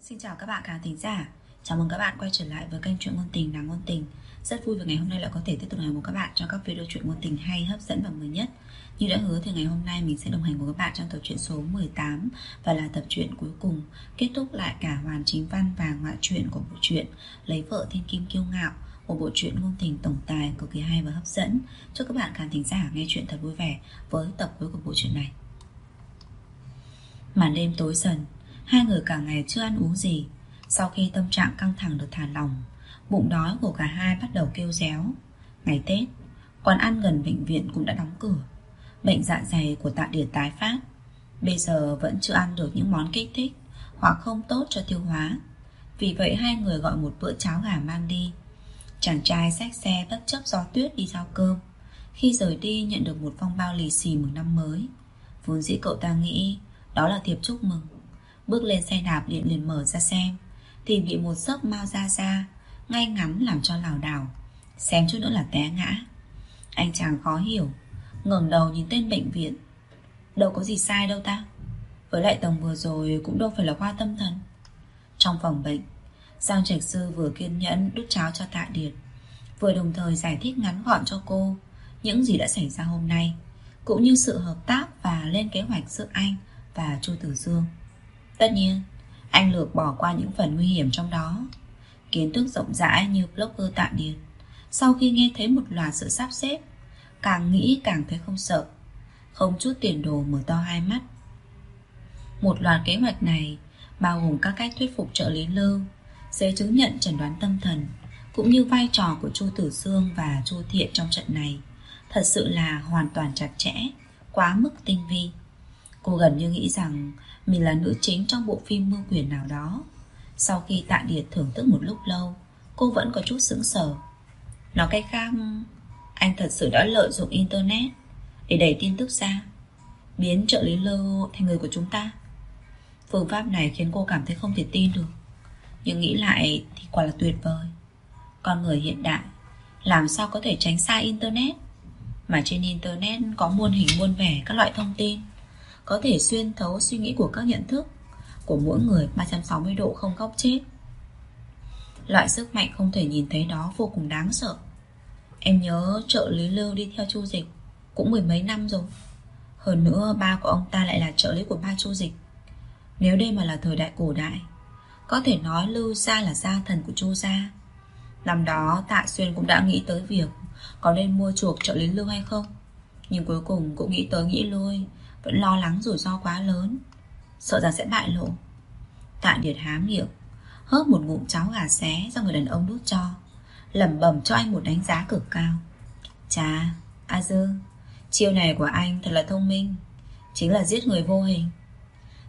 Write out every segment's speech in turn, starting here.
Xin chào các bạn khán thính giả. Chào mừng các bạn quay trở lại với kênh truyện ngôn tình đáng ngôn tình. Rất vui vì ngày hôm nay lại có thể tiếp tục đồng hành cùng các bạn trong các video truyện ngôn tình hay hấp dẫn và mới nhất. Như đã hứa thì ngày hôm nay mình sẽ đồng hành cùng các bạn trong tập truyện số 18 Và là tập truyện cuối cùng kết thúc lại cả hoàn chính văn và ngoại truyện của bộ truyện Lấy vợ thiên kim kiêu ngạo một bộ truyện ngôn tình tổng tài cực kỳ hay và hấp dẫn. Chúc các bạn khán thính giả nghe chuyện thật vui vẻ với tập cuối của bộ truyện này. Màn đêm tối dần Hai người cả ngày chưa ăn uống gì. Sau khi tâm trạng căng thẳng được thả lỏng, Bụng đói của cả hai bắt đầu kêu réo. Ngày Tết, Quán ăn gần bệnh viện cũng đã đóng cửa. Bệnh dạ dày của tạ điệt tái phát. Bây giờ vẫn chưa ăn được những món kích thích Hoặc không tốt cho tiêu hóa. Vì vậy hai người gọi một bữa cháo gà mang đi. Chàng trai xách xe bất chấp gió tuyết đi giao cơm. Khi rời đi nhận được một phong bao lì xì mừng năm mới. Vốn dĩ cậu ta nghĩ Đó là thiệp chúc mừng. Bước lên xe đạp điện liền mở ra xem, Thì bị một giấc mau ra ra, Ngay ngắn làm cho lảo đảo. Xem chút nữa là té ngã. Anh chàng khó hiểu, ngẩng đầu nhìn tên bệnh viện. Đâu có gì sai đâu ta. Với lại tầng vừa rồi cũng đâu phải là khoa tâm thần. Trong phòng bệnh, Giang Trạch Sư vừa kiên nhẫn đút cháo cho Tạ Điệt, Vừa đồng thời giải thích ngắn gọn cho cô Những gì đã xảy ra hôm nay, Cũng như sự hợp tác và lên kế hoạch giữa anh và Chu Tử Dương. Tất nhiên, anh lược bỏ qua những phần nguy hiểm trong đó. Kiến thức rộng rãi như blogger tạ điền. Sau khi nghe thấy một loạt sự sắp xếp, càng nghĩ càng thấy không sợ. Không chút tiền đồ mở to hai mắt. Một loạt kế hoạch này bao gồm các cách thuyết phục trợ lý lưu, giấy chứng nhận chẩn đoán tâm thần, cũng như vai trò của Chu Tử Sương và Chu Thiện trong trận này. Thật sự là hoàn toàn chặt chẽ, quá mức tinh vi. Cô gần như nghĩ rằng mình là nữ chính trong bộ phim mưu quyền nào đó. Sau khi tạ điệt thưởng thức một lúc lâu, Cô vẫn có chút sững sờ. Nói cách khác, Anh thật sự đã lợi dụng internet Để đẩy tin tức ra, Biến trợ lý Lơ thành người của chúng ta. Phương pháp này khiến cô cảm thấy không thể tin được. Nhưng nghĩ lại thì quả là tuyệt vời. Con người hiện đại, Làm sao có thể tránh xa internet? Mà trên internet có muôn hình, muôn vẻ các loại thông tin có thể xuyên thấu suy nghĩ của các nhận thức của mỗi người 360 độ không góc chết. Loại sức mạnh không thể nhìn thấy đó vô cùng đáng sợ. Em nhớ trợ lý lưu đi theo chu dịch cũng mười mấy năm rồi. Hơn nữa ba của ông ta lại là trợ lý của ba chu dịch. Nếu đây mà là thời đại cổ đại, có thể nói lưu gia là gia thần của chu gia. Năm đó Tạ Xuyên cũng đã nghĩ tới việc có nên mua chuộc trợ lý lưu hay không. Nhưng cuối cùng cũng nghĩ tới nghĩ lui vẫn lo lắng rủi ro quá lớn. Sợ rằng sẽ bại lộ. Tạ Điệt há miệng Hớp một ngụm cháo gà xé do người đàn ông đút cho lẩm bẩm cho anh một đánh giá cực cao. Chà, A Dư Chiêu này của anh thật là thông minh Chính là giết người vô hình.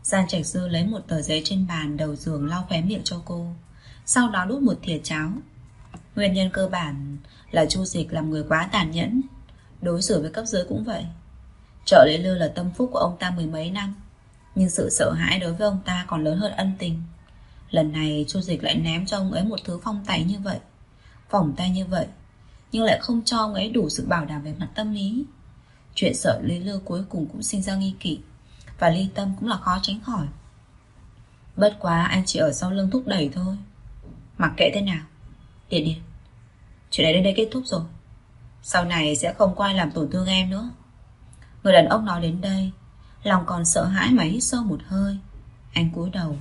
Giang Trạch Dư lấy một tờ giấy trên bàn đầu giường lau khóe miệng cho cô Sau đó đút một thìa cháo. Nguyên nhân cơ bản là Chu Dịch làm người quá tàn nhẫn Đối xử với cấp dưới cũng vậy. Trợ lý Lư là tâm phúc của ông ta mười mấy năm. Nhưng sự sợ hãi đối với ông ta còn lớn hơn ân tình. Lần này, Chu Dịch lại ném cho ông ấy một thứ phong tay như vậy. Vòng tay như vậy, Nhưng lại không cho ông ấy đủ sự bảo đảm về mặt tâm lý. Chuyện sợ Lý Lư cuối cùng cũng sinh ra nghi kỵ, Và ly tâm cũng là khó tránh khỏi. Bất quá anh chỉ ở sau lưng thúc đẩy thôi. Mặc kệ thế nào, Điền điền, Chuyện này đến đây kết thúc rồi. Sau này sẽ không quay làm tổn thương em nữa. Người đàn ông nói đến đây, Lòng còn sợ hãi mà hít sâu một hơi. Anh cúi đầu,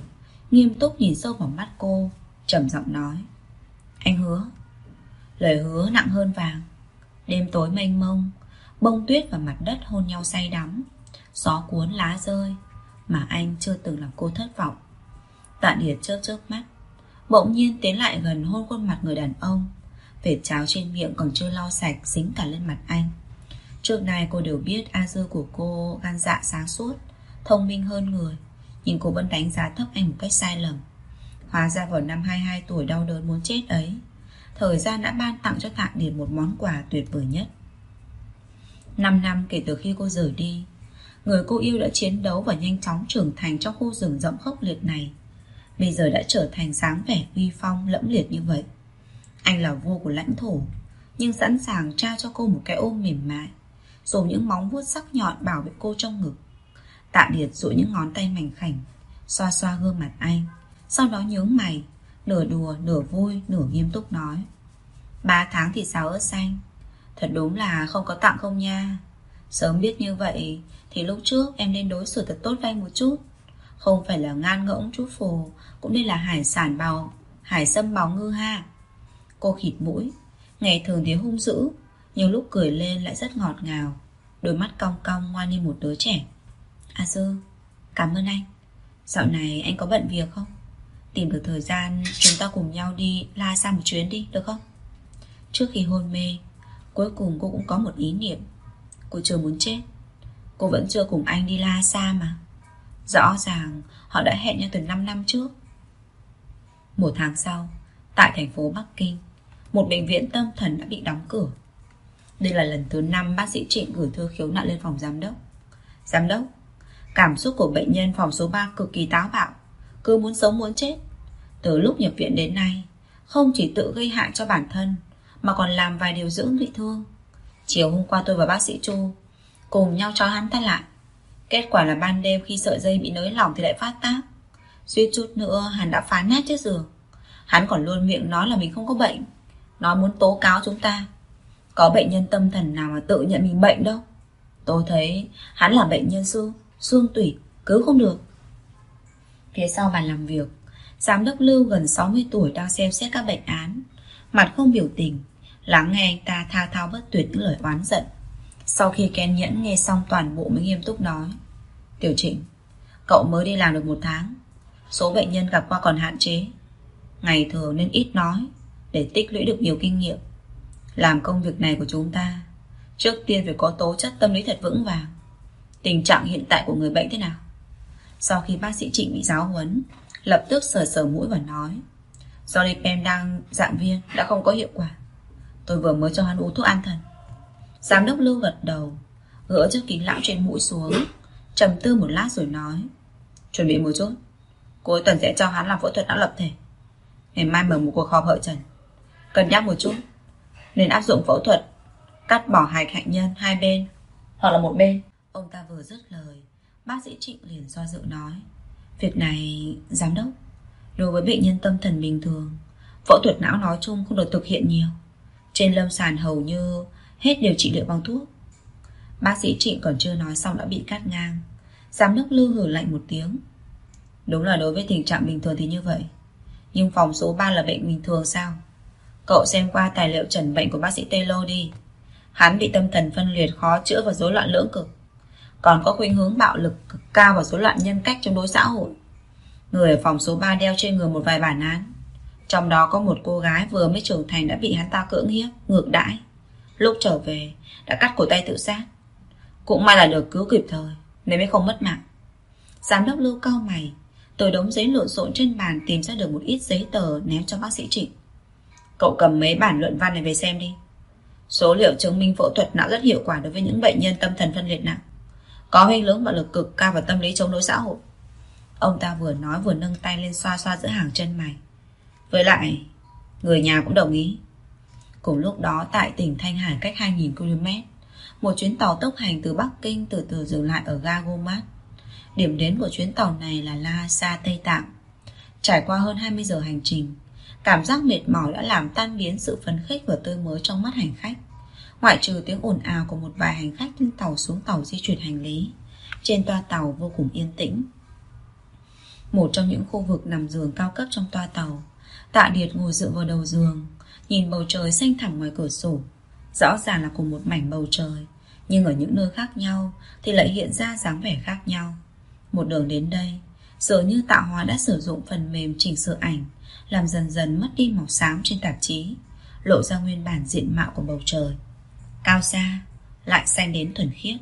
Nghiêm túc nhìn sâu vào mắt cô, trầm giọng nói. Anh hứa. Lời hứa nặng hơn vàng. Đêm tối mênh mông, Bông tuyết và mặt đất hôn nhau say đắm. Gió cuốn lá rơi, Mà anh chưa từng làm cô thất vọng. Tạ Điệt chớp chớp mắt, Bỗng nhiên tiến lại gần hôn khuôn mặt người đàn ông. Vệt cháo trên miệng còn chưa lau sạch Dính cả lên mặt anh. Trước này cô đều biết A Dư của cô gan dạ sáng suốt, Thông minh hơn người, Nhưng cô vẫn đánh giá thấp anh một cách sai lầm. Hóa ra vào năm 22 tuổi đau đớn muốn chết ấy, Thời gian đã ban tặng cho Tạ Điền một món quà tuyệt vời nhất. 5 năm kể từ khi cô rời đi, Người cô yêu đã chiến đấu và nhanh chóng trưởng thành trong khu rừng rộng khốc liệt này. Bây giờ đã trở thành sáng vẻ uy phong lẫm liệt như vậy. Anh là vua của lãnh thổ, Nhưng sẵn sàng trao cho cô một cái ôm mềm mại. Dùng những móng vuốt sắc nhọn bảo vệ cô trong ngực. Tạ Điệt dụi những ngón tay mảnh khảnh Xoa xoa gương mặt anh. Sau đó nhướng mày Nửa đùa, nửa vui, nửa nghiêm túc nói Ba tháng thì sao ớt xanh? Thật đúng là không có tặng không nha. Sớm biết như vậy Thì lúc trước em nên đối xử thật tốt với anh một chút. Không phải là ngan ngỗng chú phù Cũng nên là hải sản bào Hải sâm bào ngư ha. Cô khịt mũi Ngày thường thì hung dữ nhưng lúc cười lên lại rất ngọt ngào, Đôi mắt cong cong ngoan như một đứa trẻ. À sư, Cảm ơn anh. Dạo này anh có bận việc không? Tìm được thời gian chúng ta cùng nhau đi La xa một chuyến đi, được không? Trước khi hôn mê, Cuối cùng cô cũng có một ý niệm. Cô chưa muốn chết, Cô vẫn chưa cùng anh đi La xa mà. Rõ ràng họ đã hẹn nhau từ 5 năm trước. Một tháng sau, Tại thành phố Bắc Kinh, Một bệnh viện tâm thần đã bị đóng cửa. Đây là lần thứ 5 bác sĩ Trịnh gửi thư khiếu nại lên phòng giám đốc. Giám đốc, Cảm xúc của bệnh nhân phòng số 3 cực kỳ táo bạo, Cứ muốn sống muốn chết. Từ lúc nhập viện đến nay, Không chỉ tự gây hại cho bản thân, Mà còn làm vài điều dưỡng bị thương. Chiều hôm qua tôi và bác sĩ Chu Cùng nhau cho hắn tay lại. Kết quả là ban đêm khi sợi dây bị nới lỏng Thì lại phát tác. Suýt chút nữa, hắn đã phá nát chiếc giường. Hắn còn luôn miệng nói là mình không có bệnh. Nói muốn tố cáo chúng ta. Có bệnh nhân tâm thần nào mà tự nhận mình bệnh đâu? Tôi thấy hắn là bệnh nhân xương Xương tủy, cứu không được. Phía sau bàn làm việc Giám đốc Lưu gần 60 tuổi đang xem xét các bệnh án. Mặt không biểu tình Lắng nghe anh ta tha thao bất tuyệt những lời oán giận. Sau khi Ken Nhẫn nghe xong toàn bộ mới nghiêm túc nói Tiểu Trịnh Cậu mới đi làm được một tháng Số bệnh nhân gặp qua còn hạn chế. Ngày thường nên ít nói Để tích lũy được nhiều kinh nghiệm. Làm công việc này của chúng ta. Trước tiên phải có tố chất tâm lý thật vững vàng. Tình trạng hiện tại của người bệnh thế nào? Sau khi bác sĩ Trịnh bị giáo huấn, Lập tức sờ sờ mũi và nói, do đây em đang, dạng viên, Đã không có hiệu quả. Tôi vừa mới cho hắn uống thuốc an thần. Giám đốc Lưu gật đầu, Gỡ chiếc kính lão trên mũi xuống, trầm tư một lát rồi nói, Chuẩn bị một chút. Cuối tuần sẽ cho hắn làm phẫu thuật não lập thể. Ngày mai mở một cuộc họp hậu trần. Cần nhắc một chút. Nên áp dụng phẫu thuật Cắt bỏ hạch hạnh nhân hai bên Hoặc là một bên. Ông ta vừa dứt lời Bác sĩ Trịnh liền do dự nói Việc này giám đốc Đối với bệnh nhân tâm thần bình thường Phẫu thuật não nói chung không được thực hiện nhiều. Trên lâm sàn hầu như Hết đều trị liệu bằng thuốc. Bác sĩ Trịnh còn chưa nói xong đã bị cắt ngang. Giám đốc lưu hử lạnh một tiếng. Đúng là đối với tình trạng bình thường thì như vậy. Nhưng phòng số 3 là bệnh bình thường sao Cậu xem qua tài liệu trần bệnh của bác sĩ Taylor đi. Hắn bị tâm thần phân liệt khó chữa và rối loạn lưỡng cực. Còn có khuynh hướng bạo lực cực cao và rối loạn nhân cách trong đối xã hội. Người ở phòng số 3 đeo trên người một vài bản án. Trong đó có một cô gái vừa mới trưởng thành đã bị hắn ta cưỡng hiếp, ngược đãi. Lúc trở về đã cắt cổ tay tự sát. Cũng may là được cứu kịp thời Nên mới không mất mạng. Giám đốc lưu cao mày tôi đống giấy lộn xộn trên bàn tìm ra được một ít giấy tờ ném cho bác sĩ Trịnh. Cậu cầm mấy bản luận văn này về xem đi. Số liệu chứng minh phẫu thuật não rất hiệu quả đối với những bệnh nhân tâm thần phân liệt nặng, Có huynh lưỡng bạo lực cực cao và tâm lý chống đối xã hội. Ông ta vừa nói vừa nâng tay lên xoa xoa giữa hàng chân mày. Với lại, Người nhà cũng đồng ý. Cùng lúc đó, tại tỉnh Thanh Hải cách 2.000 km Một chuyến tàu tốc hành từ Bắc Kinh từ từ dừng lại ở ga Gomat Điểm đến của chuyến tàu này là La Sa Tây Tạng. Trải qua hơn 20 giờ hành trình Cảm giác mệt mỏi đã làm tan biến sự phấn khích và tươi mới trong mắt hành khách. Ngoại trừ tiếng ồn ào của một vài hành khách trên tàu xuống tàu di chuyển hành lý, Trên toa tàu vô cùng yên tĩnh. Một trong những khu vực nằm giường cao cấp trong toa tàu, Tạ Điệt ngồi dựa vào đầu giường, Nhìn bầu trời xanh thẳm ngoài cửa sổ. Rõ ràng là cùng một mảnh bầu trời, Nhưng ở những nơi khác nhau Thì lại hiện ra dáng vẻ khác nhau. Một đường đến đây, Dường như tạo hóa đã sử dụng phần mềm chỉnh sửa ảnh làm dần dần mất đi màu xám trên tạp chí, Lộ ra nguyên bản diện mạo của bầu trời. Cao xa Lại xanh đến thuần khiết.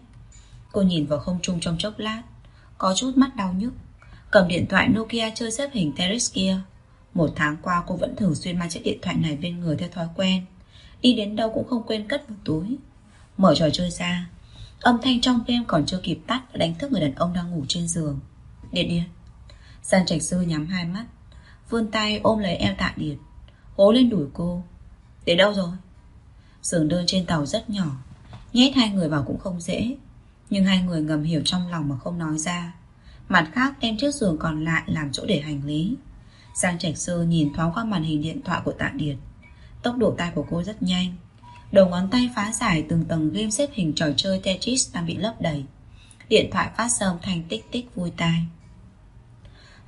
Cô nhìn vào không trung trong chốc lát, Có chút mắt đau nhức. Cầm điện thoại Nokia chơi xếp hình Terex kia Một tháng qua cô vẫn thường xuyên mang chiếc điện thoại này bên người theo thói quen. Đi đến đâu cũng không quên cất vào túi. Mở trò chơi ra, Âm thanh trong game còn chưa kịp tắt Đã đánh thức người đàn ông đang ngủ trên giường. Điện điện. San trạch sư nhắm hai mắt. Vươn tay ôm lấy eo tạ điệt Hố lên đuổi cô. Đến đâu rồi? Giường đơn trên tàu rất nhỏ, Nhét hai người vào cũng không dễ. Nhưng hai người ngầm hiểu trong lòng mà không nói ra. Mặt khác đem chiếc giường còn lại làm chỗ để hành lý. Giang Trạch Sư nhìn thoáng qua màn hình điện thoại của Tạ Điệt Tốc độ tay của cô rất nhanh. Đầu ngón tay phá giải từng tầng game xếp hình trò chơi Tetris đang bị lấp đầy. Điện thoại phát ra âm thanh tích tích vui tai.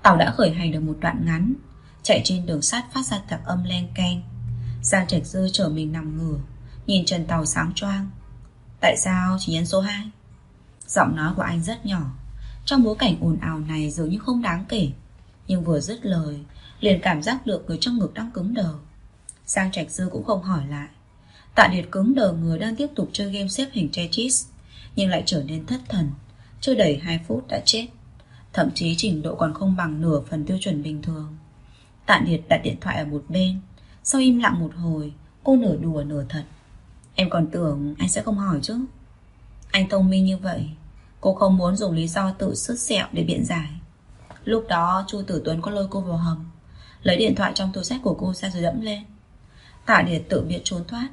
Tàu đã khởi hành được một đoạn ngắn. Chạy trên đường sắt phát ra tạp âm len keng. Giang Trạch Dư trở mình nằm ngửa, Nhìn trần tàu sáng choang. Tại sao chỉ nhấn số 2 Giọng nói của anh rất nhỏ. Trong bối cảnh ồn ào này dường như không đáng kể. Nhưng vừa dứt lời, Liền cảm giác được người trong ngực đang cứng đờ. Giang Trạch Dư cũng không hỏi lại. Tạ Điệt cứng đờ người đang tiếp tục chơi game xếp hình Tetris, Nhưng lại trở nên thất thần. Chưa đầy 2 phút đã chết. Thậm chí trình độ còn không bằng nửa phần tiêu chuẩn bình thường. Tạ Điệt đặt điện thoại ở một bên. Sau im lặng một hồi, Cô nửa đùa nửa thật. Em còn tưởng anh sẽ không hỏi chứ? Anh thông minh như vậy, Cô không muốn dùng lý do tự sứt sẹo để biện giải. Lúc đó, Chu Tử Tuấn có lôi cô vào hầm, Lấy điện thoại trong túi sách của cô ra rồi đẫm lên. Tạ Điệt tự biệt trốn thoát.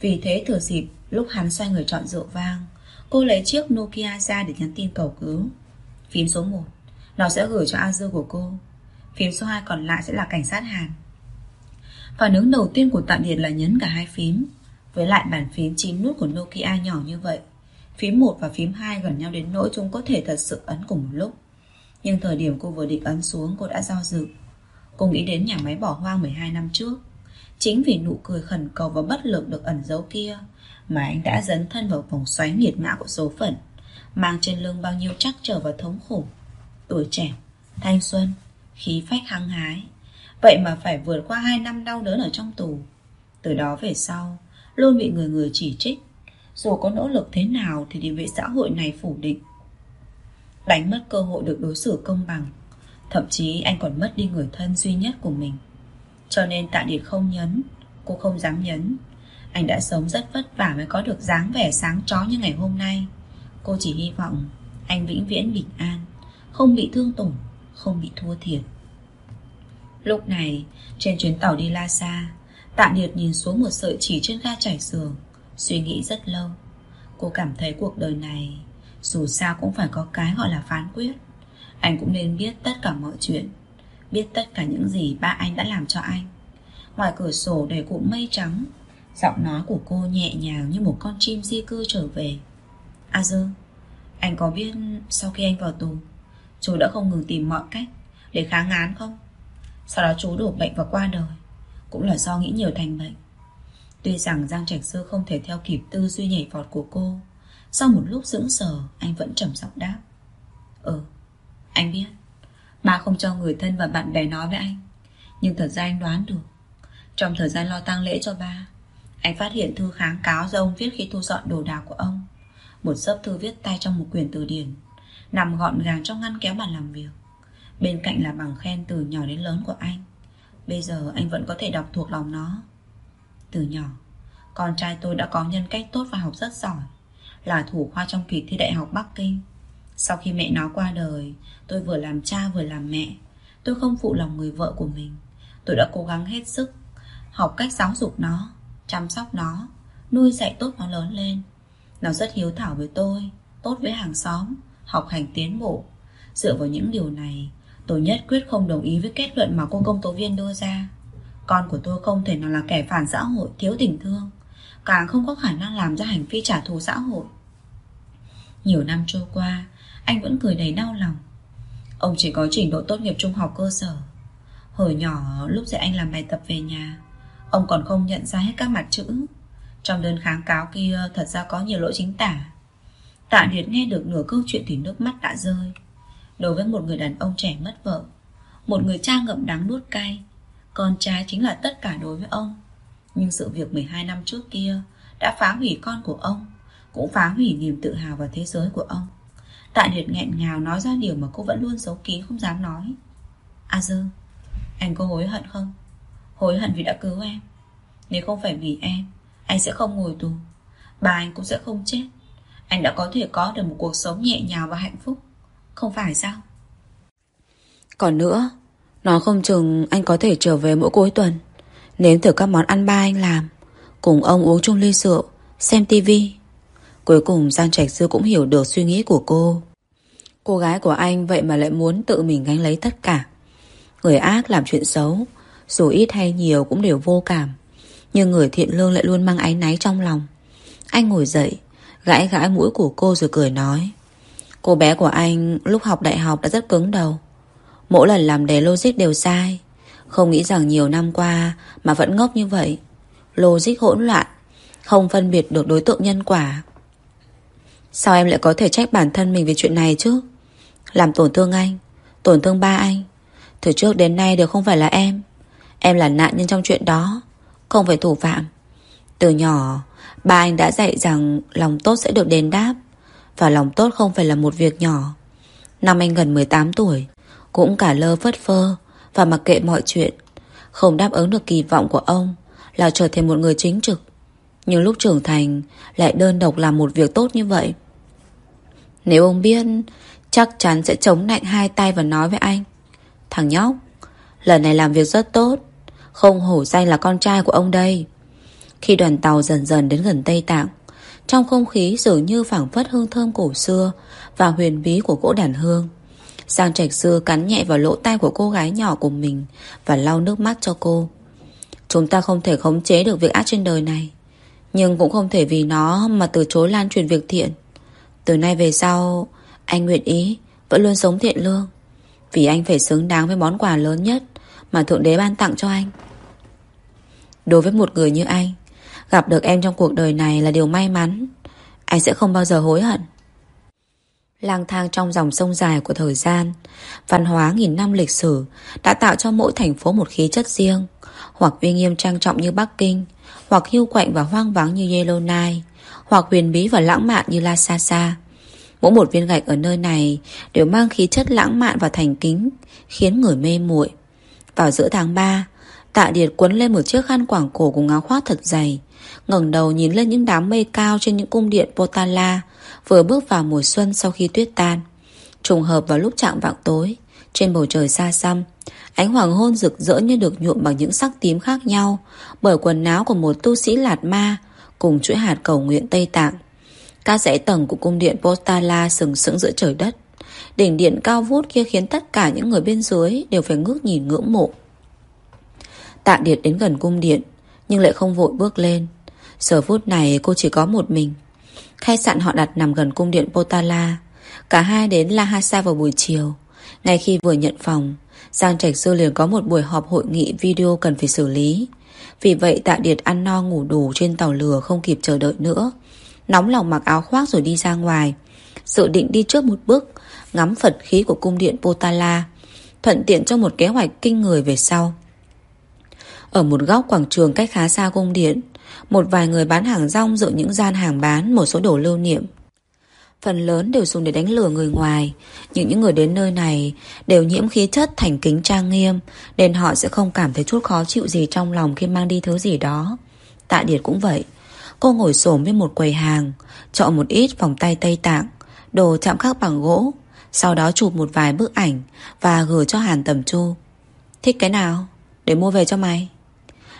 Vì thế thừa dịp Lúc hắn xoay người chọn rượu vang, Cô lấy chiếc Nokia ra để nhắn tin cầu cứu. Phím số 1 Nó sẽ gửi cho A Dư của cô. Phím số 2 còn lại sẽ là cảnh sát Hàn. Phản ứng đầu tiên của tạm biệt là nhấn cả hai phím Với lại bàn phím 9 nút của Nokia nhỏ như vậy. Phím 1 và phím 2 gần nhau đến nỗi chúng có thể thật sự ấn cùng một lúc. Nhưng thời điểm cô vừa định ấn xuống cô đã do dự. Cô nghĩ đến nhà máy bỏ hoang 12 năm trước. Chính vì nụ cười khẩn cầu và bất lực được ẩn giấu kia Mà anh đã dấn thân vào vòng xoáy nghiệt ngã của số phận Mang trên lưng bao nhiêu trắc trở và thống khổ. Tuổi trẻ, thanh xuân, khí phách hăng hái. Vậy mà phải vượt qua 2 năm đau đớn ở trong tù. Từ đó về sau, Luôn bị người người chỉ trích. Dù có nỗ lực thế nào Thì địa vị xã hội này phủ định. Đánh mất cơ hội được đối xử công bằng, Thậm chí anh còn mất đi người thân duy nhất của mình. Cho nên Tạ Điệt không nhấn, Cô không dám nhấn. Anh đã sống rất vất vả mới có được dáng vẻ sáng chó như ngày hôm nay. Cô chỉ hy vọng Anh vĩnh viễn bình an, Không bị thương tổn. Không bị thua thiệt. Lúc này trên chuyến tàu đi La Sa Tạ Điệt nhìn xuống một sợi chỉ trên ga chảy giường, Suy nghĩ rất lâu. Cô cảm thấy cuộc đời này Dù sao cũng phải có cái gọi là phán quyết. Anh cũng nên biết tất cả mọi chuyện Biết tất cả những gì ba anh đã làm cho anh. Ngoài cửa sổ đầy cụm mây trắng Giọng nói của cô nhẹ nhàng như một con chim di cư trở về. A Dương, Anh có biết sau khi anh vào tù Chú đã không ngừng tìm mọi cách Để kháng án không? Sau đó chú đổ bệnh và qua đời, Cũng là do nghĩ nhiều thành bệnh. Tuy rằng Giang Trạch Sư không thể theo kịp tư duy nhảy vọt của cô, Sau một lúc dưỡng sờ, Anh vẫn trầm giọng đáp. Ừ anh biết. Ba không cho người thân và bạn bè nói với anh, Nhưng thật ra anh đoán được. Trong thời gian lo tang lễ cho ba, Anh phát hiện thư kháng cáo do ông viết khi thu dọn đồ đạc của ông. Một sấp thư viết tay trong một quyển từ điển. Nằm gọn gàng trong ngăn kéo bàn làm việc. Bên cạnh là bằng khen từ nhỏ đến lớn của anh. Bây giờ anh vẫn có thể đọc thuộc lòng nó. Từ nhỏ, Con trai tôi đã có nhân cách tốt và học rất giỏi, Là thủ khoa trong kỳ thi đại học Bắc Kinh. Sau khi mẹ nó qua đời, Tôi vừa làm cha vừa làm mẹ. Tôi không phụ lòng người vợ của mình. Tôi đã cố gắng hết sức Học cách giáo dục nó, Chăm sóc nó, Nuôi dạy tốt nó lớn lên. Nó rất hiếu thảo với tôi, Tốt với hàng xóm. Học hành tiến bộ. Dựa vào những điều này, Tôi nhất quyết không đồng ý với kết luận mà cô công tố viên đưa ra. Con của tôi không thể nào là kẻ phản xã hội, Thiếu tình thương, Càng không có khả năng làm ra hành vi trả thù xã hội. Nhiều năm trôi qua, anh vẫn cười đầy đau lòng. Ông chỉ có trình độ tốt nghiệp trung học cơ sở. Hồi nhỏ, lúc dạy anh làm bài tập về nhà, Ông còn không nhận ra hết các mặt chữ. Trong đơn kháng cáo kia, thật ra có nhiều lỗi chính tả. Tạ Điệt nghe được nửa câu chuyện thì nước mắt đã rơi. Đối với một người đàn ông trẻ mất vợ, Một người cha ngậm đắng nuốt cay, Con trai chính là tất cả đối với ông. Nhưng sự việc 12 năm trước kia Đã phá hủy con của ông, Cũng phá hủy niềm tự hào và thế giới của ông. Tạ Điệt nghẹn ngào nói ra điều mà cô vẫn luôn giấu kín, không dám nói. A Dư Anh có hối hận không? Hối hận vì đã cứu em. Nếu không phải vì em, Anh sẽ không ngồi tù. Bà anh cũng sẽ không chết. Anh đã có thể có được một cuộc sống nhẹ nhàng và hạnh phúc. Không phải sao? Còn nữa Nói không chừng anh có thể trở về mỗi cuối tuần, Nếm thử các món ăn ba anh làm, Cùng ông uống chung ly rượu, Xem tivi Cuối cùng Giang Trạch Sư cũng hiểu được suy nghĩ của cô. Cô gái của anh vậy mà lại muốn tự mình gánh lấy tất cả. Người ác làm chuyện xấu, Dù ít hay nhiều cũng đều vô cảm, Nhưng người thiện lương lại luôn mang áy náy trong lòng. Anh ngồi dậy Gãi gãi mũi của cô rồi cười nói. Cô bé của anh lúc học đại học đã rất cứng đầu. Mỗi lần làm đề logic đều sai. Không nghĩ rằng nhiều năm qua Mà vẫn ngốc như vậy. Logic hỗn loạn, Không phân biệt được đối tượng nhân quả. Sao em lại có thể trách bản thân mình Về chuyện này chứ? Làm tổn thương anh, Tổn thương ba anh. Từ trước đến nay đều không phải là em. Em là nạn nhân trong chuyện đó, Không phải thủ phạm. Từ nhỏ Ba anh đã dạy rằng lòng tốt sẽ được đền đáp, Và lòng tốt không phải là một việc nhỏ. Năm anh gần 18 tuổi, Cũng cả lơ phất phơ Và mặc kệ mọi chuyện, Không đáp ứng được kỳ vọng của ông Là trở thành một người chính trực. Nhưng lúc trưởng thành, Lại đơn độc làm một việc tốt như vậy. Nếu ông biết, Chắc chắn sẽ chống nạnh hai tay và nói với anh, Thằng nhóc, Lần này làm việc rất tốt, Không hổ danh là con trai của ông đây khi đoàn tàu dần dần đến gần Tây Tạng. Trong không khí dường như phảng phất hương thơm cổ xưa Và huyền bí của cỗ đàn hương. Giang Trạch Sư cắn nhẹ vào lỗ tai của cô gái nhỏ của mình Và lau nước mắt cho cô. Chúng ta không thể khống chế được việc ác trên đời này, Nhưng cũng không thể vì nó Mà từ chối lan truyền việc thiện. Từ nay về sau, Anh nguyện ý, Vẫn luôn sống thiện lương, Vì anh phải xứng đáng với món quà lớn nhất Mà Thượng Đế ban tặng cho anh. Đối với một người như anh Gặp được em trong cuộc đời này là điều may mắn. Anh sẽ không bao giờ hối hận. Lang thang trong dòng sông dài của thời gian, Văn hóa nghìn năm lịch sử Đã tạo cho mỗi thành phố một khí chất riêng, Hoặc uy nghiêm trang trọng như Bắc Kinh, Hoặc hưu quạnh và hoang vắng như Yellowknife, Hoặc huyền bí và lãng mạn như Lhasa Mỗi một viên gạch ở nơi này Đều mang khí chất lãng mạn và thành kính, Khiến người mê muội. Vào giữa tháng 3 Tạ Điệt quấn lên một chiếc khăn quảng cổ cùng áo khoác thật dày ngẩng đầu nhìn lên những đám mây cao trên những cung điện Potala vừa bước vào mùa xuân sau khi tuyết tan. Trùng hợp vào lúc trạng vạng tối, trên bầu trời xa xăm, ánh hoàng hôn rực rỡ như được nhuộm bằng những sắc tím khác nhau bởi quần áo của một tu sĩ lạt ma cùng chuỗi hạt cầu nguyện Tây Tạng. Các dãy tầng của cung điện Potala sừng sững giữa trời đất. Đỉnh điện cao vút kia khiến tất cả những người bên dưới đều phải ngước nhìn ngưỡng mộ. Tạ Điệt đến gần cung điện, nhưng lại không vội bước lên. Giờ phút này cô chỉ có một mình. Khách sạn họ đặt nằm gần cung điện Potala. Cả hai đến Lhasa vào buổi chiều. Ngay khi vừa nhận phòng, Giang Trạch Sư liền có một buổi họp hội nghị video cần phải xử lý. Vì vậy Tạ Điệt ăn no ngủ đủ trên tàu lửa không kịp chờ đợi nữa. Nóng lòng mặc áo khoác rồi đi ra ngoài. Dự định đi trước một bước, Ngắm Phật khí của cung điện Potala, Thuận tiện cho một kế hoạch kinh người về sau. Ở một góc quảng trường cách khá xa cung điện một vài người bán hàng rong dựng những gian hàng bán, một số đồ lưu niệm. Phần lớn đều dùng để đánh lừa người ngoài. Nhưng những người đến nơi này Đều nhiễm khí chất thành kính trang nghiêm, Nên họ sẽ không cảm thấy chút khó chịu gì Trong lòng khi mang đi thứ gì đó. Tạ Điệt cũng vậy. Cô ngồi xổm bên một quầy hàng, Chọn một ít vòng tay Tây Tạng, Đồ chạm khắc bằng gỗ, Sau đó chụp một vài bức ảnh Và gửi cho Hàn Tầm Chu. Thích cái nào? Để mua về cho mày.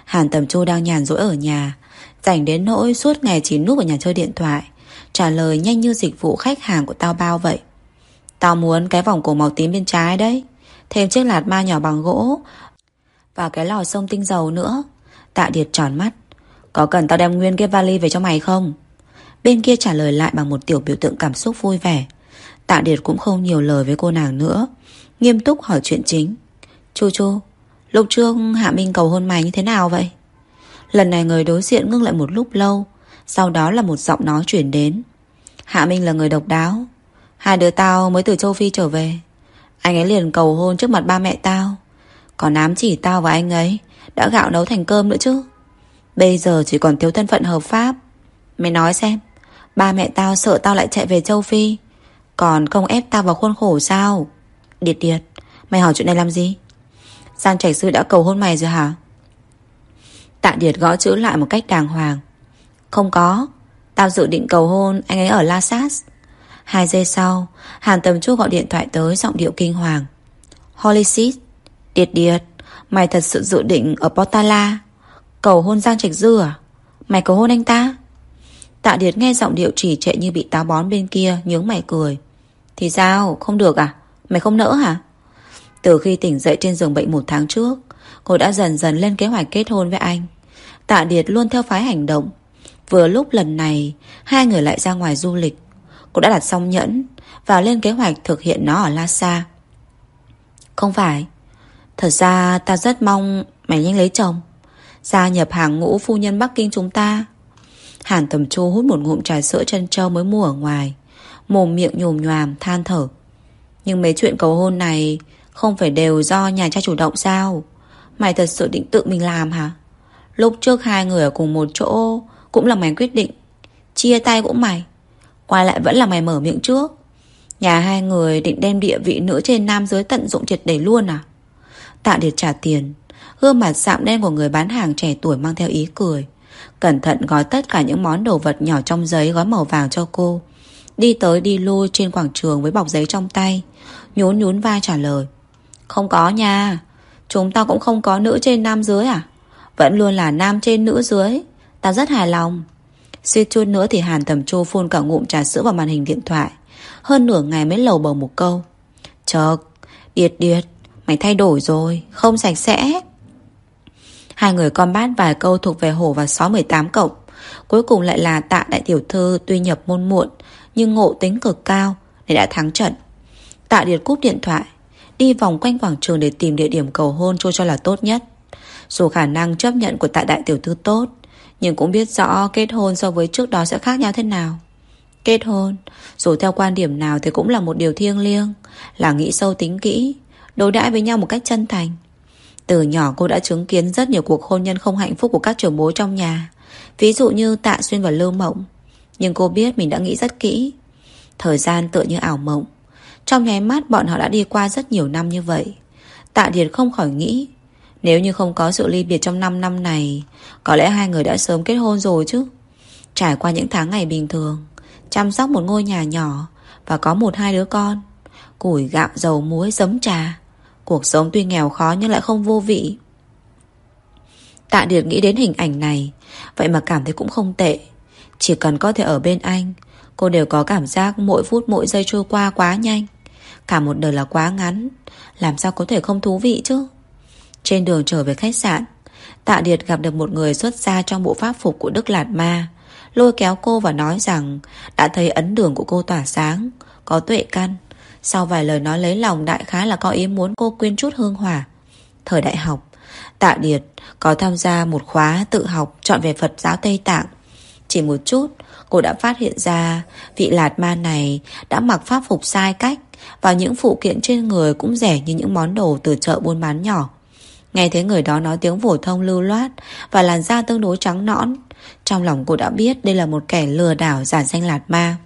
Hàn Tầm Chu đang nhàn rỗi ở nhà Rảnh đến nỗi suốt ngày chỉ núp ở nhà chơi điện thoại. Trả lời nhanh như dịch vụ khách hàng của tao bao vậy. Tao muốn cái vòng cổ màu tím bên trái đấy. Thêm chiếc lạt ma nhỏ bằng gỗ. Và cái lò sông tinh dầu nữa. Tạ Điệt tròn mắt. Có cần tao đem nguyên cái vali về cho mày không? Bên kia trả lời lại bằng một tiểu biểu tượng cảm xúc vui vẻ. Tạ Điệt cũng không nhiều lời với cô nàng nữa. Nghiêm túc hỏi chuyện chính. Chu Chu, Lúc trước Hạ Minh cầu hôn mày như thế nào vậy? Lần này người đối diện ngưng lại một lúc lâu, Sau đó là một giọng nói chuyển đến. Hạ Minh là người độc đáo. Hai đứa tao mới từ châu Phi trở về. Anh ấy liền cầu hôn trước mặt ba mẹ tao. Còn ám chỉ tao và anh ấy, Đã gạo nấu thành cơm nữa chứ. Bây giờ chỉ còn thiếu thân phận hợp pháp. Mày nói xem, Ba mẹ tao sợ tao lại chạy về châu Phi, Còn không ép tao vào khuôn khổ sao? Điệt điệt, Mày hỏi chuyện này làm gì? Giang Trạch Sư đã cầu hôn mày rồi hả? Tạ Điệt gõ chữ lại một cách đàng hoàng. Không có. Tao dự định cầu hôn anh ấy ở La Sas Hai giây sau, Hàn Tầm Chu gọi điện thoại tới giọng điệu kinh hoàng. Holy shit. Điệt điệt, Mày thật sự dự định ở Portala? Cầu hôn Giang Trạch Dư à? Mày cầu hôn anh ta? Tạ Điệt nghe giọng điệu chỉ trệ như bị táo bón bên kia, Nhướng mày cười. Thì sao? Không được à? Mày không nỡ hả? Từ khi tỉnh dậy trên giường bệnh một tháng trước Cô đã dần dần lên kế hoạch kết hôn với anh. Tạ Điệt luôn theo phái hành động. Vừa lúc lần này, Hai người lại ra ngoài du lịch. Cô đã đặt xong nhẫn Và lên kế hoạch thực hiện nó ở Lhasa. Không phải. Thật ra ta rất mong Mày nhanh lấy chồng. Gia nhập hàng ngũ phu nhân Bắc Kinh chúng ta. Hàn Tầm Chu hút một ngụm trà sữa chân trâu mới mua ở ngoài. Mồm miệng nhồm nhòm than thở. Nhưng mấy chuyện cầu hôn này Không phải đều do nhà cha chủ động sao? Mày thật sự định tự mình làm hả? Lúc trước hai người ở cùng một chỗ, Cũng là mày quyết định. Chia tay cũng mày. Quay lại vẫn là mày mở miệng trước. Nhà hai người định đem địa vị nữ trên nam dưới tận dụng triệt để luôn à? Tạ Điệt trả tiền. Gương mặt sạm đen của người bán hàng trẻ tuổi mang theo ý cười. Cẩn thận gói tất cả những món đồ vật nhỏ trong giấy gói màu vàng cho cô. Đi tới đi lui trên quảng trường với bọc giấy trong tay. Nhún nhún vai trả lời. Không có nha. Chúng ta cũng không có nữ trên nam dưới à? Vẫn luôn là nam trên nữ dưới. Ta rất hài lòng. Suýt chút nữa thì Hàn Thẩm Chu phun cả ngụm trà sữa vào màn hình điện thoại. Hơn nửa ngày mới lầu bầu một câu. Chợt, Điệt điệt, Mày thay đổi rồi, Không sạch sẽ. Hai người con bát vài câu thuộc về hổ và xó 18 cộng. Cuối cùng lại là tạ đại tiểu thư Tuy nhập môn muộn, Nhưng ngộ tính cực cao Để đã thắng trận. Tạ điệt cúp điện thoại. Đi vòng quanh quảng trường để tìm địa điểm cầu hôn cho cho là tốt nhất. Dù khả năng chấp nhận của tạ đại tiểu thư tốt, Nhưng cũng biết rõ kết hôn so với trước đó sẽ khác nhau thế nào. Kết hôn, Dù theo quan điểm nào thì cũng là một điều thiêng liêng, Là nghĩ sâu tính kỹ, Đối đãi với nhau một cách chân thành. Từ nhỏ cô đã chứng kiến rất nhiều cuộc hôn nhân không hạnh phúc của các trưởng bố trong nhà, Ví dụ như Tạ Xuyên và Lưu Mộng. Nhưng cô biết mình đã nghĩ rất kỹ. Thời gian tựa như ảo mộng trong nháy mắt, bọn họ đã đi qua rất nhiều năm như vậy. Tạ Điệt không khỏi nghĩ, Nếu như không có sự ly biệt trong 5 năm này, Có lẽ hai người đã sớm kết hôn rồi chứ. Trải qua những tháng ngày bình thường, Chăm sóc một ngôi nhà nhỏ Và có một hai đứa con, Củi gạo, dầu muối, giấm trà, Cuộc sống tuy nghèo khó nhưng lại không vô vị. Tạ Điệt nghĩ đến hình ảnh này, Vậy mà cảm thấy cũng không tệ. Chỉ cần có thể ở bên anh, Cô đều có cảm giác mỗi phút mỗi giây trôi qua quá nhanh. Cả một đời là quá ngắn. Làm sao có thể không thú vị chứ? Trên đường trở về khách sạn, Tạ Điệt gặp được một người xuất gia trong bộ pháp phục của Đức Lạt Ma. Lôi kéo cô và nói rằng, Đã thấy ấn đường của cô tỏa sáng, Có tuệ căn. Sau vài lời nói lấy lòng, đại khái là có ý muốn cô quyên chút hương hỏa. Thời đại học, Tạ Điệt có tham gia một khóa tự học chọn về Phật giáo Tây Tạng. Chỉ một chút, Cô đã phát hiện ra vị lạt ma này đã mặc pháp phục sai cách và những phụ kiện trên người cũng rẻ như những món đồ từ chợ buôn bán nhỏ. Nghe thấy người đó nói tiếng phổ thông lưu loát và làn da tương đối trắng nõn. Trong lòng cô đã biết đây là một kẻ lừa đảo giả danh lạt ma.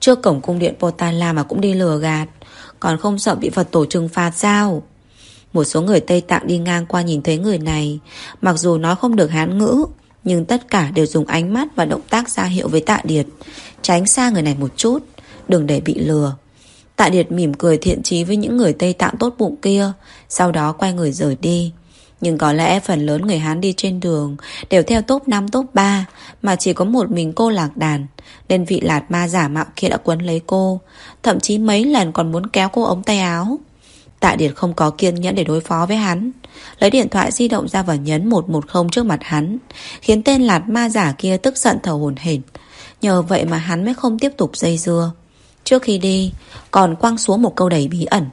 Trước cổng cung điện Potala mà cũng đi lừa gạt, còn không sợ bị Phật tổ trừng phạt sao? Một số người Tây Tạng đi ngang qua nhìn thấy người này, mặc dù nói không được hán ngữ, nhưng tất cả đều dùng ánh mắt và động tác ra hiệu với tạ điệt, tránh xa người này một chút, đừng để bị lừa. Tạ Điệt mỉm cười thiện chí với những người Tây Tạng tốt bụng kia, Sau đó quay người rời đi. Nhưng có lẽ phần lớn người Hán đi trên đường Đều theo top 5 top 3 Mà chỉ có một mình cô lạc đàn. Nên vị lạt ma giả mạo kia đã quấn lấy cô, Thậm chí mấy lần còn muốn kéo cô ống tay áo. Tạ Điệt không có kiên nhẫn để đối phó với hắn. Lấy điện thoại di động ra và nhấn 110 trước mặt hắn, Khiến tên lạt ma giả kia tức giận thở hồn hển. Nhờ vậy mà hắn mới không tiếp tục dây dưa. Trước khi đi, Còn quăng xuống một câu đầy bí ẩn.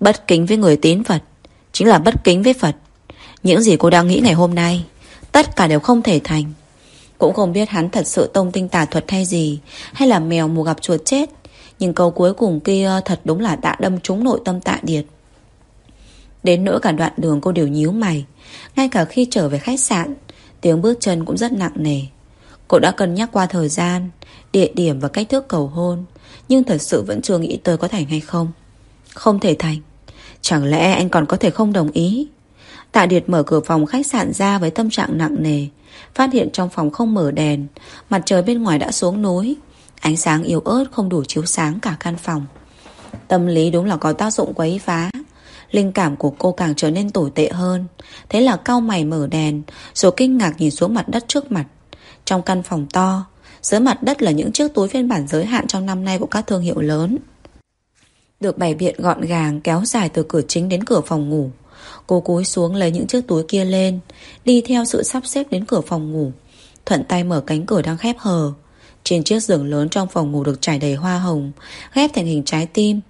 Bất kính với người tín Phật, Chính là bất kính với Phật. Những gì cô đang nghĩ ngày hôm nay, Tất cả đều không thể thành. Cũng không biết hắn thật sự tông tinh tà thuật hay gì, Hay là mèo mù gặp chuột chết, Nhưng câu cuối cùng kia Thật đúng là đã đâm trúng nội tâm tạ điệt. Đến nỗi cả đoạn đường cô đều nhíu mày, Ngay cả khi trở về khách sạn, Tiếng bước chân cũng rất nặng nề. Cô đã cân nhắc qua thời gian, Địa điểm và cách thức cầu hôn nhưng thật sự vẫn chưa nghĩ tới có thành hay không. Không thể thành. Chẳng lẽ anh còn có thể không đồng ý? Tạ Điệt mở cửa phòng khách sạn ra Với tâm trạng nặng nề, Phát hiện trong phòng không mở đèn, Mặt trời bên ngoài đã xuống núi, Ánh sáng yếu ớt không đủ chiếu sáng cả căn phòng. Tâm lý đúng là có tác dụng quấy phá, Linh cảm của cô càng trở nên tồi tệ hơn. Thế là cau mày mở đèn, Rồi kinh ngạc nhìn xuống mặt đất trước mặt. Trong căn phòng to dưới mặt đất là những chiếc túi phiên bản giới hạn trong năm nay của các thương hiệu lớn. Được bày biện gọn gàng, kéo dài từ cửa chính đến cửa phòng ngủ. Cô cúi xuống lấy những chiếc túi kia lên, Đi theo sự sắp xếp đến cửa phòng ngủ. Thuận tay mở cánh cửa đang khép hờ. Trên chiếc giường lớn trong phòng ngủ được trải đầy hoa hồng, Ghép thành hình trái tim.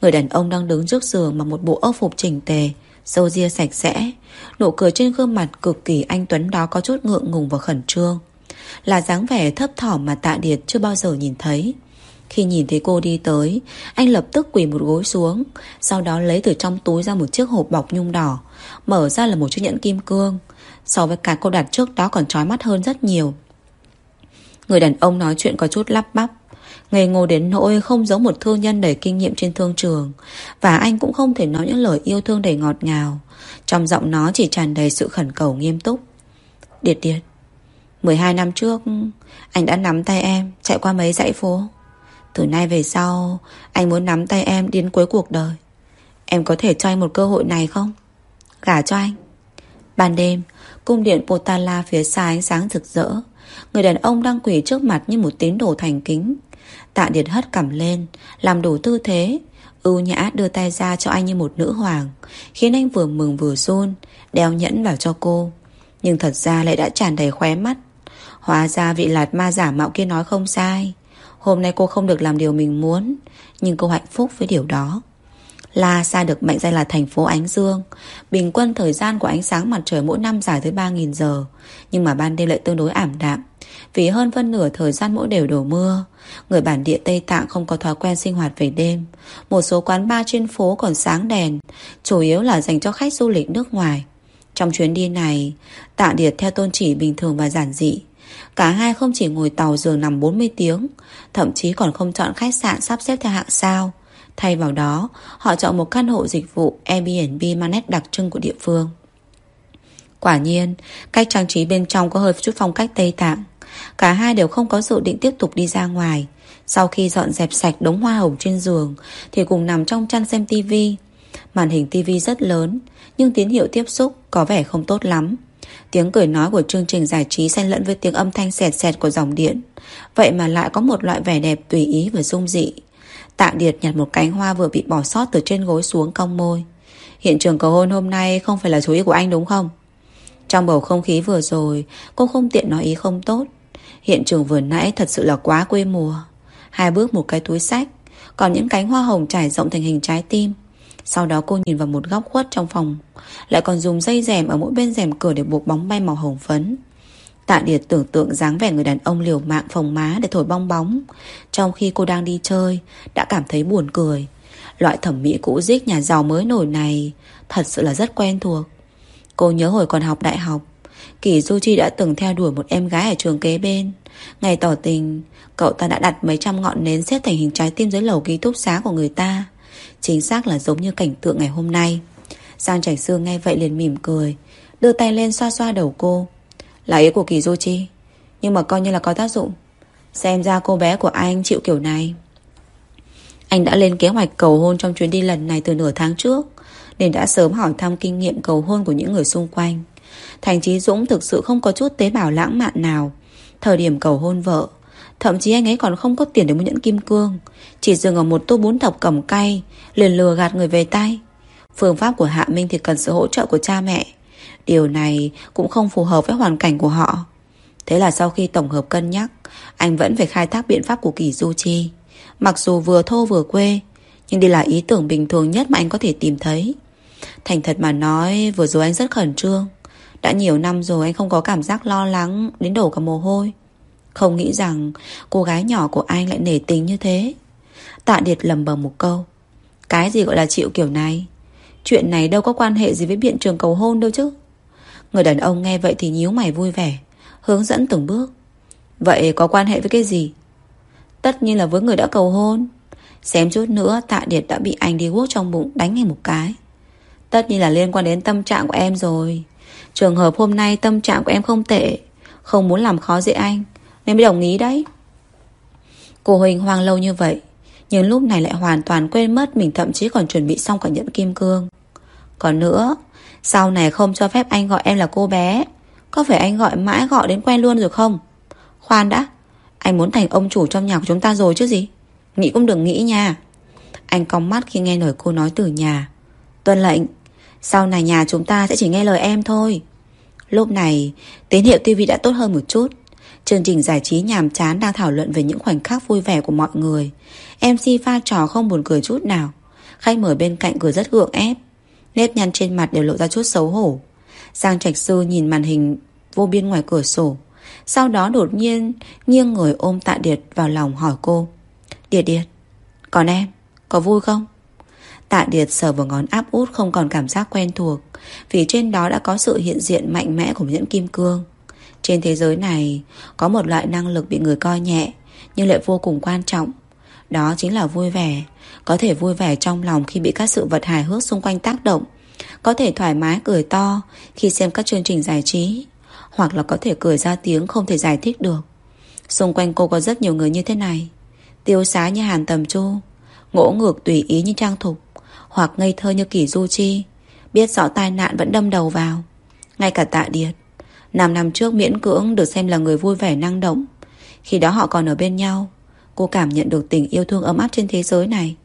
Người đàn ông đang đứng trước giường Mặc một bộ ốc phục chỉnh tề, râu ria sạch sẽ. Nụ cười trên gương mặt cực kỳ anh Tuấn đó Có chút ngượng ngùng và khẩn trương. Là dáng vẻ thấp thỏm mà tạ điệt chưa bao giờ nhìn thấy. Khi nhìn thấy cô đi tới, Anh lập tức quỳ một gối xuống, Sau đó lấy từ trong túi ra một chiếc hộp bọc nhung đỏ, Mở ra là một chiếc nhẫn kim cương. So với cả cô đặt trước đó còn trói mắt hơn rất nhiều. Người đàn ông nói chuyện có chút lắp bắp. Ngây ngô đến nỗi không giống một thương nhân đầy kinh nghiệm trên thương trường, Và anh cũng không thể nói những lời yêu thương đầy ngọt ngào. Trong giọng nó chỉ tràn đầy sự khẩn cầu nghiêm túc. Điệt điệt 12 năm trước, Anh đã nắm tay em, Chạy qua mấy dãy phố. Từ nay về sau, Anh muốn nắm tay em đến cuối cuộc đời. Em có thể cho anh một cơ hội này không? Gả cho anh. Ban đêm, Cung điện Potala phía xa ánh sáng rực rỡ. Người đàn ông đang quỳ trước mặt như một tín đồ thành kính. Tạ Điệt hất cằm lên, Làm đủ tư thế. Ưu nhã đưa tay ra cho anh như một nữ hoàng, Khiến anh vừa mừng vừa run, Đeo nhẫn vào cho cô. Nhưng thật ra lại đã tràn đầy khóe mắt. Hóa ra vị lạt ma giả mạo kia nói không sai. Hôm nay cô không được làm điều mình muốn, Nhưng cô hạnh phúc với điều đó. La Sa được mệnh danh là thành phố Ánh Dương. Bình quân thời gian của ánh sáng mặt trời mỗi năm dài tới 3.000 giờ, Nhưng mà ban đêm lại tương đối ảm đạm. Vì hơn phân nửa thời gian mỗi đều đổ mưa, Người bản địa Tây Tạng không có thói quen sinh hoạt về đêm. Một số quán bar trên phố còn sáng đèn, Chủ yếu là dành cho khách du lịch nước ngoài. Trong chuyến đi này, Tạ Điệt theo tôn chỉ bình thường và giản dị. Cả hai không chỉ ngồi tàu giường nằm 40 tiếng, Thậm chí còn không chọn khách sạn sắp xếp theo hạng sao. Thay vào đó, Họ chọn một căn hộ dịch vụ Airbnb mang nét đặc trưng của địa phương. Quả nhiên, Cách trang trí bên trong có hơi chút phong cách Tây Tạng. Cả hai đều không có dự định tiếp tục đi ra ngoài. Sau khi dọn dẹp sạch đống hoa hồng trên giường, Thì cùng nằm trong chăn xem tivi Màn hình tivi rất lớn, Nhưng tín hiệu tiếp xúc có vẻ không tốt lắm. Tiếng cười nói của chương trình giải trí xen lẫn với tiếng âm thanh sẹt sẹt của dòng điện. Vậy mà lại có một loại vẻ đẹp tùy ý và dung dị. Tạ Điệt nhặt một cánh hoa vừa bị bỏ sót từ trên gối xuống cong môi. Hiện trường cầu hôn hôm nay không phải là chú ý của anh đúng không? Trong bầu không khí vừa rồi, cô không tiện nói ý không tốt. Hiện trường vừa nãy thật sự là quá quê mùa. Hai bước một cái túi sách, còn những cánh hoa hồng trải rộng thành hình trái tim. Sau đó cô nhìn vào một góc khuất trong phòng, Lại còn dùng dây rèm ở mỗi bên rèm cửa Để buộc bóng bay màu hồng phấn. Tạ Điệt tưởng tượng dáng vẻ người đàn ông liều mạng phòng má để thổi bong bóng. Trong khi cô đang đi chơi, Đã cảm thấy buồn cười. Loại thẩm mỹ cũ dích nhà giàu mới nổi này Thật sự là rất quen thuộc. Cô nhớ hồi còn học đại học Kỳ Du Chi đã từng theo đuổi một em gái ở trường kế bên. Ngày tỏ tình, Cậu ta đã đặt mấy trăm ngọn nến xếp thành hình trái tim dưới lầu ký túc xá của người ta. Chính xác là giống như cảnh tượng ngày hôm nay. Giang Trạch Sương nghe vậy liền mỉm cười, Đưa tay lên xoa xoa đầu cô. Là ý của Kỳ Du Chi, Nhưng mà coi như là có tác dụng. Xem ra cô bé của anh chịu kiểu này. Anh đã lên kế hoạch cầu hôn Trong chuyến đi lần này từ nửa tháng trước, Nên đã sớm hỏi thăm kinh nghiệm cầu hôn Của những người xung quanh. Thành Chí Dũng thực sự không có chút tế bào lãng mạn nào. Thời điểm cầu hôn vợ Thậm chí anh ấy còn không có tiền để mua nhẫn kim cương. Chỉ dừng ở một tô bún thập cầm cay, Liền lừa gạt người về tay. Phương pháp của Hạ Minh thì cần sự hỗ trợ của cha mẹ. Điều này cũng không phù hợp với hoàn cảnh của họ. Thế là sau khi tổng hợp cân nhắc, Anh vẫn phải khai thác biện pháp của Kỳ Du Chi. Mặc dù vừa thô vừa quê, Nhưng đây là ý tưởng bình thường nhất mà anh có thể tìm thấy. Thành thật mà nói, Vừa rồi anh rất khẩn trương. Đã nhiều năm rồi anh không có cảm giác lo lắng Đến đổ cả mồ hôi không nghĩ rằng cô gái nhỏ của anh lại nể tình như thế. Tạ Điệt lầm bầm một câu. Cái gì gọi là chịu kiểu này? Chuyện này đâu có quan hệ gì với biện trường cầu hôn đâu chứ. Người đàn ông nghe vậy thì nhíu mày vui vẻ, Hướng dẫn từng bước. Vậy có quan hệ với cái gì? Tất nhiên là với người đã cầu hôn. Xem chút nữa, Tạ Điệt đã bị anh đi guốc trong bụng đánh ngay một cái. Tất nhiên là liên quan đến tâm trạng của em rồi. Trường hợp hôm nay tâm trạng của em không tệ, Không muốn làm khó dễ anh nên mới đồng ý đấy. Cô Huỳnh hoang lâu như vậy, Nhưng lúc này lại hoàn toàn quên mất Mình thậm chí còn chuẩn bị xong cả nhẫn kim cương. Còn nữa, Sau này không cho phép anh gọi em là cô bé, Có phải anh gọi mãi gọi đến quen luôn rồi không? Khoan đã, Anh muốn thành ông chủ trong nhà của chúng ta rồi chứ gì? Nghĩ cũng đừng nghĩ nha. Anh cong mắt khi nghe lời cô nói từ nhà. Tuân lệnh, Sau này nhà chúng ta sẽ chỉ nghe lời em thôi. Lúc này, Tín hiệu TV đã tốt hơn một chút. Chương trình giải trí nhàm chán đang thảo luận về những khoảnh khắc vui vẻ của mọi người. MC pha trò không buồn cười chút nào. Khách mời bên cạnh cười rất gượng ép. Nếp nhăn trên mặt đều lộ ra chút xấu hổ. Giang Trạch Sư nhìn màn hình vô biên ngoài cửa sổ. Sau đó đột nhiên nghiêng người ôm Tạ Điệt vào lòng hỏi cô. Điệt Điệt Còn em, có vui không? Tạ Điệt sờ vào ngón áp út không còn cảm giác quen thuộc Vì trên đó đã có sự hiện diện mạnh mẽ của nhẫn kim cương. Trên thế giới này, Có một loại năng lực bị người coi nhẹ, Nhưng lại vô cùng quan trọng. Đó chính là vui vẻ. Có thể vui vẻ trong lòng khi bị các sự vật hài hước xung quanh tác động. Có thể thoải mái cười to Khi xem các chương trình giải trí. Hoặc là có thể cười ra tiếng không thể giải thích được. Xung quanh cô có rất nhiều người như thế này. Tiêu xá như Hàn Tầm Chu, Ngỗ ngược tùy ý như Trang Thục, Hoặc ngây thơ như Kỷ Du Chi. Biết rõ tai nạn vẫn đâm đầu vào. Ngay cả tạ điệt Năm năm trước miễn cưỡng được xem là người vui vẻ năng động. Khi đó họ còn ở bên nhau, Cô cảm nhận được tình yêu thương ấm áp trên thế giới này.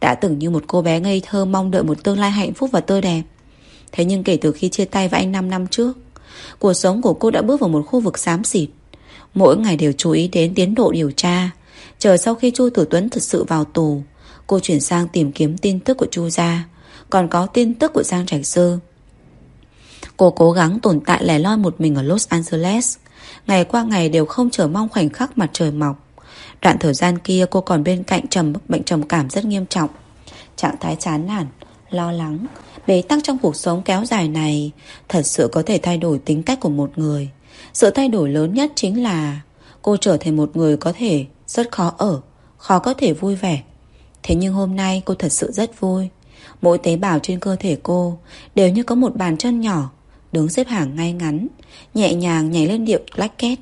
Đã từng như một cô bé ngây thơ Mong đợi một tương lai hạnh phúc và tươi đẹp. Thế nhưng kể từ khi chia tay với anh 5 năm trước, Cuộc sống của cô đã bước vào một khu vực xám xịt. Mỗi ngày đều chú ý đến tiến độ điều tra. Chờ sau khi Chu Tử Tuấn thật sự vào tù, Cô chuyển sang tìm kiếm tin tức của Chu Gia. Còn có tin tức của Giang Trạch Sơ. Cô cố gắng tồn tại lẻ loi một mình ở Los Angeles. Ngày qua ngày đều không chờ mong khoảnh khắc mặt trời mọc. Đoạn thời gian kia cô còn bên cạnh trầm bệnh trầm cảm rất nghiêm trọng. Trạng thái chán nản, lo lắng Bế tắc trong cuộc sống kéo dài này Thật sự có thể thay đổi tính cách của một người. Sự thay đổi lớn nhất chính là Cô trở thành một người có thể rất khó ở Khó có thể vui vẻ. Thế nhưng hôm nay cô thật sự rất vui. Mỗi tế bào trên cơ thể cô Đều như có một bàn chân nhỏ Đứng xếp hàng ngay ngắn, Nhẹ nhàng nhảy lên điệu lách két.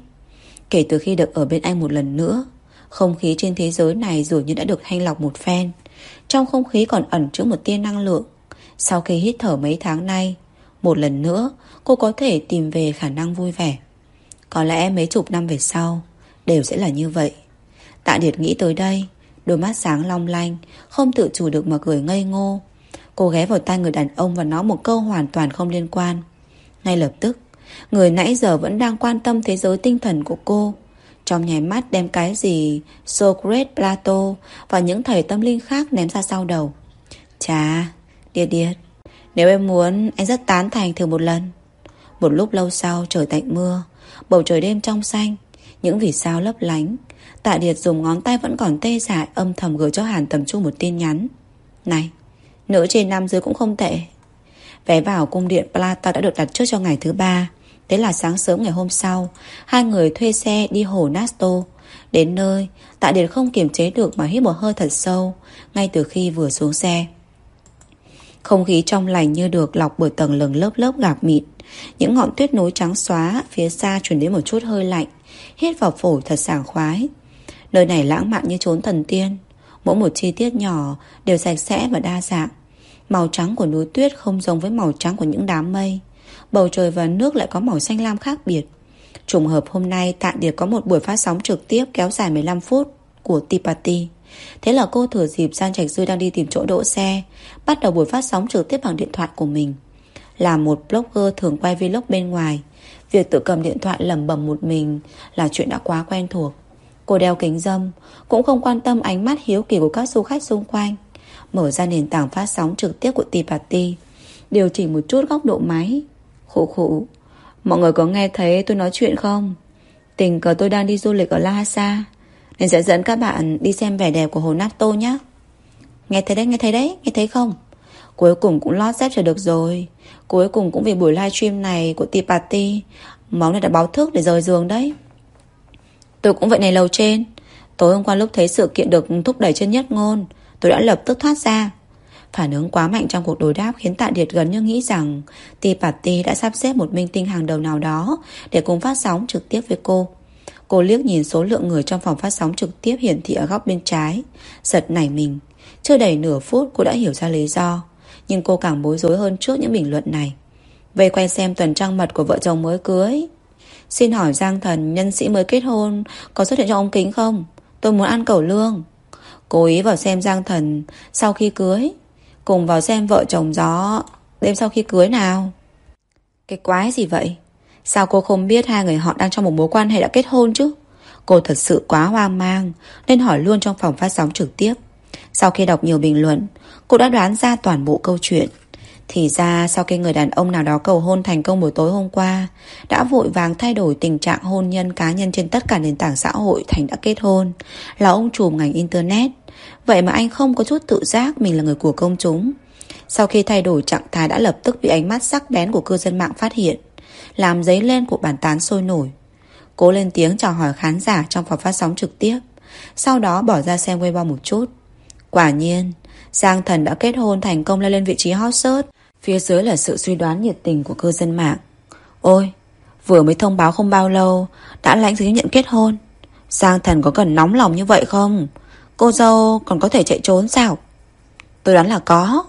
Kể từ khi được ở bên anh một lần nữa, Không khí trên thế giới này dường như đã được thanh lọc một phen. Trong không khí còn ẩn chứa một tia năng lượng. Sau khi hít thở mấy tháng nay, Một lần nữa, Cô có thể tìm về khả năng vui vẻ. Có lẽ mấy chục năm về sau, Đều sẽ là như vậy. Tạ Điệt nghĩ tới đây, Đôi mắt sáng long lanh, Không tự chủ được mà cười ngây ngô. Cô ghé vào tay người đàn ông và nói một câu hoàn toàn không liên quan. Ngay lập tức Người nãy giờ vẫn đang quan tâm thế giới tinh thần của cô. Trong nháy mắt đem cái gì Socrates, Plato Và những thầy tâm linh khác ném ra sau đầu. Chà Điệt điệt Nếu em muốn anh rất tán thành thử một lần. Một lúc lâu sau trời tạnh mưa Bầu trời đêm trong xanh Những vì sao lấp lánh Tạ Điệt dùng ngón tay vẫn còn tê dại Âm thầm gửi cho Hàn Tầm Chu một tin nhắn. Này Nữ trên nam dưới cũng không tệ. Vé vào cung điện Plata đã được đặt trước cho ngày thứ ba. Thế là sáng sớm ngày hôm sau, Hai người thuê xe đi hồ Nasto. Đến nơi, Tạ Điệt không kiềm chế được mà hít một hơi thật sâu, Ngay từ khi vừa xuống xe. Không khí trong lành như được lọc bởi tầng lừng lớp lớp gạc mịn. Những ngọn tuyết núi trắng xóa Phía xa truyền đến một chút hơi lạnh, Hít vào phổi thật sảng khoái. Nơi này lãng mạn như chốn thần tiên. Mỗi một chi tiết nhỏ đều sạch sẽ và đa dạng. Màu trắng của núi tuyết không giống với màu trắng của những đám mây. Bầu trời và nước lại có màu xanh lam khác biệt. Trùng hợp hôm nay, Tạ Điệt có một buổi phát sóng trực tiếp kéo dài 15 phút của Tipati. Thế là cô thừa dịp Giang Trạch Dư đang đi tìm chỗ đỗ xe, Bắt đầu buổi phát sóng trực tiếp bằng điện thoại của mình. Là một blogger thường quay vlog bên ngoài, Việc tự cầm điện thoại lẩm bẩm một mình Là chuyện đã quá quen thuộc. Cô đeo kính dâm, Cũng không quan tâm ánh mắt hiếu kỳ của các du khách xung quanh. Mở ra nền tảng phát sóng trực tiếp của Tipati, Điều chỉnh một chút góc độ máy. Khổ khổ Mọi người có nghe thấy tôi nói chuyện không? Tình cờ tôi đang đi du lịch ở Lhasa Nên sẽ dẫn các bạn đi xem vẻ đẹp của hồ Nato nhé. Nghe thấy đấy, nghe thấy đấy, nghe thấy không? Cuối cùng cũng lót dép trở được rồi. Cuối cùng cũng vì buổi livestream này của Tipati, Party Móng này đã báo thức để rời giường đấy. Tôi cũng vậy này lầu trên. Tối hôm qua lúc thấy sự kiện được thúc đẩy trên nhất ngôn Tôi đã lập tức thoát ra Phản ứng quá mạnh trong cuộc đối đáp khiến Tạ Điệt gần như nghĩ rằng ti Party đã sắp xếp một minh tinh hàng đầu nào đó để cùng phát sóng trực tiếp với cô. Cô liếc nhìn số lượng người trong phòng phát sóng trực tiếp hiển thị ở góc bên trái. Giật nảy mình. Chưa đầy nửa phút cô đã hiểu ra lý do. Nhưng cô càng bối rối hơn trước những bình luận này. Về quay xem tuần trăng mật của vợ chồng mới cưới. Xin hỏi Giang Thần, nhân sĩ mới kết hôn, có xuất hiện cho ông Kính không? Tôi muốn ăn cẩu lương. Cố ý vào xem Giang Thần Sau khi cưới, Cùng vào xem vợ chồng gió Đêm sau khi cưới nào. Cái quái gì vậy? Sao cô không biết hai người họ đang trong một mối quan hệ đã kết hôn chứ? Cô thật sự quá hoang mang, Nên hỏi luôn trong phòng phát sóng trực tiếp. Sau khi đọc nhiều bình luận, Cô đã đoán ra toàn bộ câu chuyện. Thì ra sau khi người đàn ông nào đó cầu hôn thành công buổi tối hôm qua, Đã vội vàng thay đổi tình trạng hôn nhân cá nhân trên tất cả nền tảng xã hội thành đã kết hôn. Là ông trùm ngành Internet. Vậy mà anh không có chút tự giác mình là người của công chúng. Sau khi thay đổi trạng thái đã lập tức bị ánh mắt sắc bén của cư dân mạng phát hiện, Làm giấy lên cuộc bàn tán sôi nổi. Cố lên tiếng chào hỏi khán giả trong phòng phát sóng trực tiếp, Sau đó bỏ ra xem Weibo một chút. Quả nhiên, Giang Thần đã kết hôn thành công leo lên vị trí hot search. Phía dưới là sự suy đoán nhiệt tình của cư dân mạng Ôi, Vừa mới thông báo không bao lâu, Đã lãnh giấy nhận kết hôn Giang Thần có cần nóng lòng như vậy không Cô dâu còn có thể chạy trốn sao Tôi đoán là có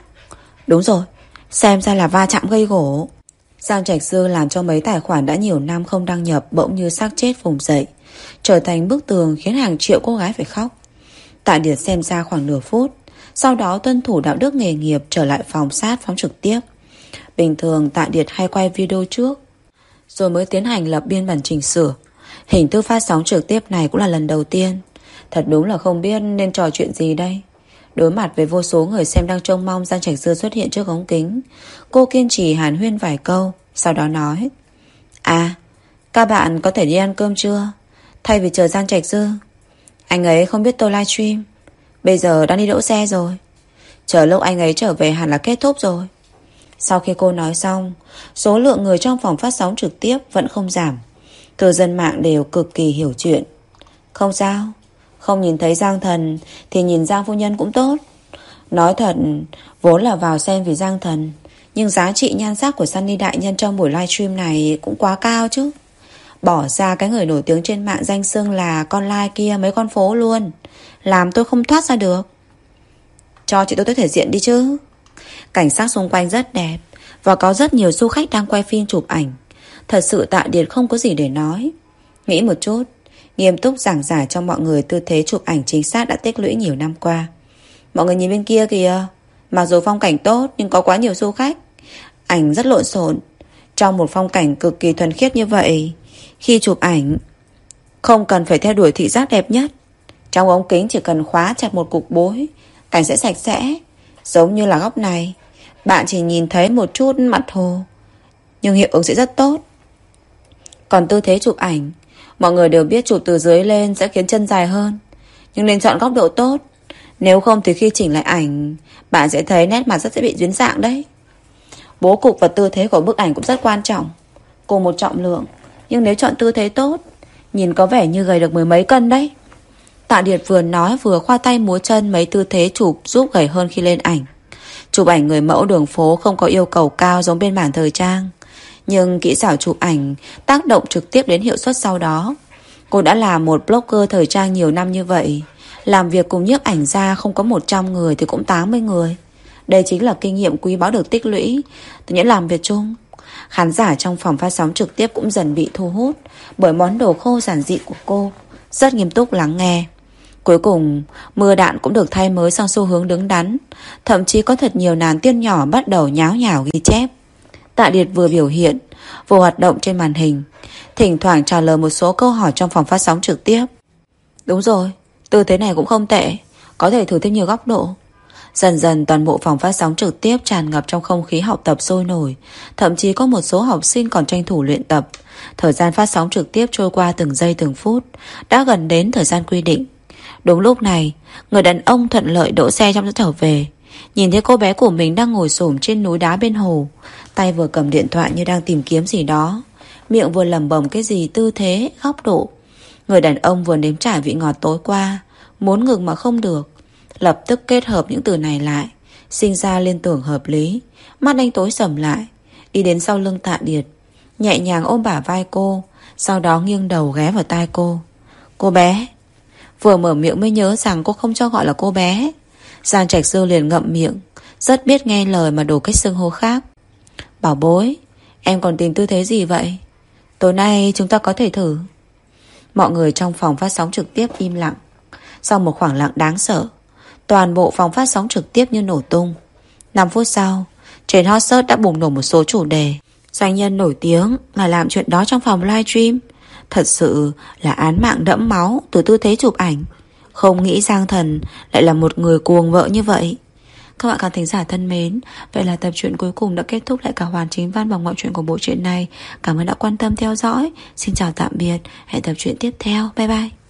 Đúng rồi, Xem ra là va chạm gây gỗ Giang Trạch Dư làm cho mấy tài khoản đã nhiều năm không đăng nhập bỗng như xác chết vùng dậy. Trở thành bức tường khiến hàng triệu cô gái phải khóc. Tạ Điệt xem ra khoảng nửa phút. Sau đó tuân thủ đạo đức nghề nghiệp, trở lại phòng sát, phóng trực tiếp. Bình thường, Tạ Điệt hay quay video trước. Rồi mới tiến hành lập biên bản chỉnh sửa. Hình thức phát sóng trực tiếp này cũng là lần đầu tiên. Thật đúng là không biết nên trò chuyện gì đây. Đối mặt với vô số người xem đang trông mong Giang Trạch Dư xuất hiện trước ống kính, Cô kiên trì hàn huyên vài câu, Sau đó nói À các bạn có thể đi ăn cơm chưa Thay vì chờ Giang Trạch Dư, Anh ấy không biết tôi livestream Bây giờ đã đi đỗ xe rồi. Chờ lúc anh ấy trở về hẳn là kết thúc rồi. Sau khi cô nói xong, Số lượng người trong phòng phát sóng trực tiếp Vẫn không giảm. Cư dân mạng đều cực kỳ hiểu chuyện. Không sao. Không nhìn thấy Giang Thần Thì nhìn Giang Phu Nhân cũng tốt. Nói thật, Vốn là vào xem vì Giang Thần, Nhưng giá trị nhan sắc của Sunny Đại Nhân Trong buổi livestream này cũng quá cao chứ. Bỏ ra cái người nổi tiếng trên mạng Danh xưng là con lai kia mấy con phố luôn. Làm tôi không thoát ra được Cho chị tôi tới thể diện đi chứ Cảnh sát xung quanh rất đẹp Và có rất nhiều du khách đang quay phim chụp ảnh Thật sự tạ điệt không có gì để nói Nghĩ một chút Nghiêm túc giảng giải cho mọi người tư thế chụp ảnh chính xác đã tích lũy nhiều năm qua. Mọi người nhìn bên kia kìa. Mặc dù phong cảnh tốt nhưng có quá nhiều du khách. Ảnh rất lộn xộn. Trong một phong cảnh cực kỳ thuần khiết như vậy, khi chụp ảnh, không cần phải theo đuổi thị giác đẹp nhất. Trong ống kính chỉ cần khóa chặt một cục bối, cảnh sẽ sạch sẽ. Giống như là góc này, bạn chỉ nhìn thấy một chút mặt hồ, nhưng hiệu ứng sẽ rất tốt. Còn tư thế chụp ảnh Mọi người đều biết chụp từ dưới lên sẽ khiến chân dài hơn Nhưng nên chọn góc độ tốt Nếu không thì khi chỉnh lại ảnh Bạn sẽ thấy nét mặt rất sẽ bị duyến dạng đấy Bố cục và tư thế của bức ảnh cũng rất quan trọng Cùng một trọng lượng Nhưng nếu chọn tư thế tốt Nhìn có vẻ như gầy được mười mấy cân đấy Tạ Điệt vừa nói vừa khoa tay múa chân mấy tư thế chụp giúp gầy hơn khi lên ảnh. Chụp ảnh người mẫu đường phố không có yêu cầu cao giống bên bản thời trang. Nhưng kỹ xảo chụp ảnh tác động trực tiếp đến hiệu suất sau đó. Cô đã là một blogger thời trang nhiều năm như vậy. Làm việc cùng nhiếp ảnh ra không có 100 người thì cũng 80 người. Đây chính là kinh nghiệm quý báu được tích lũy từ những làm việc chung. Khán giả trong phòng phát sóng trực tiếp cũng dần bị thu hút bởi món đồ khô giản dị của cô. Rất nghiêm túc lắng nghe. Cuối cùng, mưa đạn cũng được thay mới sang xu hướng đứng đắn. Thậm chí có thật nhiều nàng tiên nhỏ bắt đầu nháo nhào ghi chép. Tạ Điệt vừa biểu hiện, vừa hoạt động trên màn hình, thỉnh thoảng trả lời một số câu hỏi trong phòng phát sóng trực tiếp. Đúng rồi, tư thế này cũng không tệ, có thể thử thêm nhiều góc độ. Dần dần toàn bộ phòng phát sóng trực tiếp tràn ngập trong không khí học tập sôi nổi, thậm chí có một số học sinh còn tranh thủ luyện tập. Thời gian phát sóng trực tiếp trôi qua từng giây từng phút, đã gần đến thời gian quy định. Đúng lúc này, người đàn ông thuận lợi đỗ xe trong trở về. Nhìn thấy cô bé của mình đang ngồi xổm trên núi đá bên hồ Tay vừa cầm điện thoại như đang tìm kiếm gì đó Miệng vừa lầm bầm cái gì tư thế, góc độ. Người đàn ông vừa nếm trải vị ngọt tối qua Muốn ngừng mà không được. Lập tức kết hợp những từ này lại Sinh ra liên tưởng hợp lý. Mắt anh tối sầm lại Đi đến sau lưng tạ điệt Nhẹ nhàng ôm bả vai cô Sau đó nghiêng đầu ghé vào tai cô. Cô bé Vừa mở miệng mới nhớ rằng cô không cho gọi là cô bé. Giang Trạch Dư liền ngậm miệng, Rất biết nghe lời mà đổ cách xưng hô khác. Bảo bối, Em còn tìm tư thế gì vậy? Tối nay chúng ta có thể thử. Mọi người trong phòng phát sóng trực tiếp im lặng. Sau một khoảng lặng đáng sợ, Toàn bộ phòng phát sóng trực tiếp như nổ tung. 5 phút sau, Trên hot search đã bùng nổ một số chủ đề. Doanh nhân nổi tiếng Ngài làm chuyện đó trong phòng livestream. Thật sự là án mạng đẫm máu Từ tư thế chụp ảnh Không nghĩ Giang Thần lại là một người cuồng vợ như vậy các bạn khán thính giả thân mến, vậy là tập truyện cuối cùng đã kết thúc lại cả hoàn chính văn bằng mọi chuyện của bộ truyện này. Cảm ơn đã quan tâm theo dõi. Xin chào tạm biệt, hẹn tập truyện tiếp theo. Bye bye.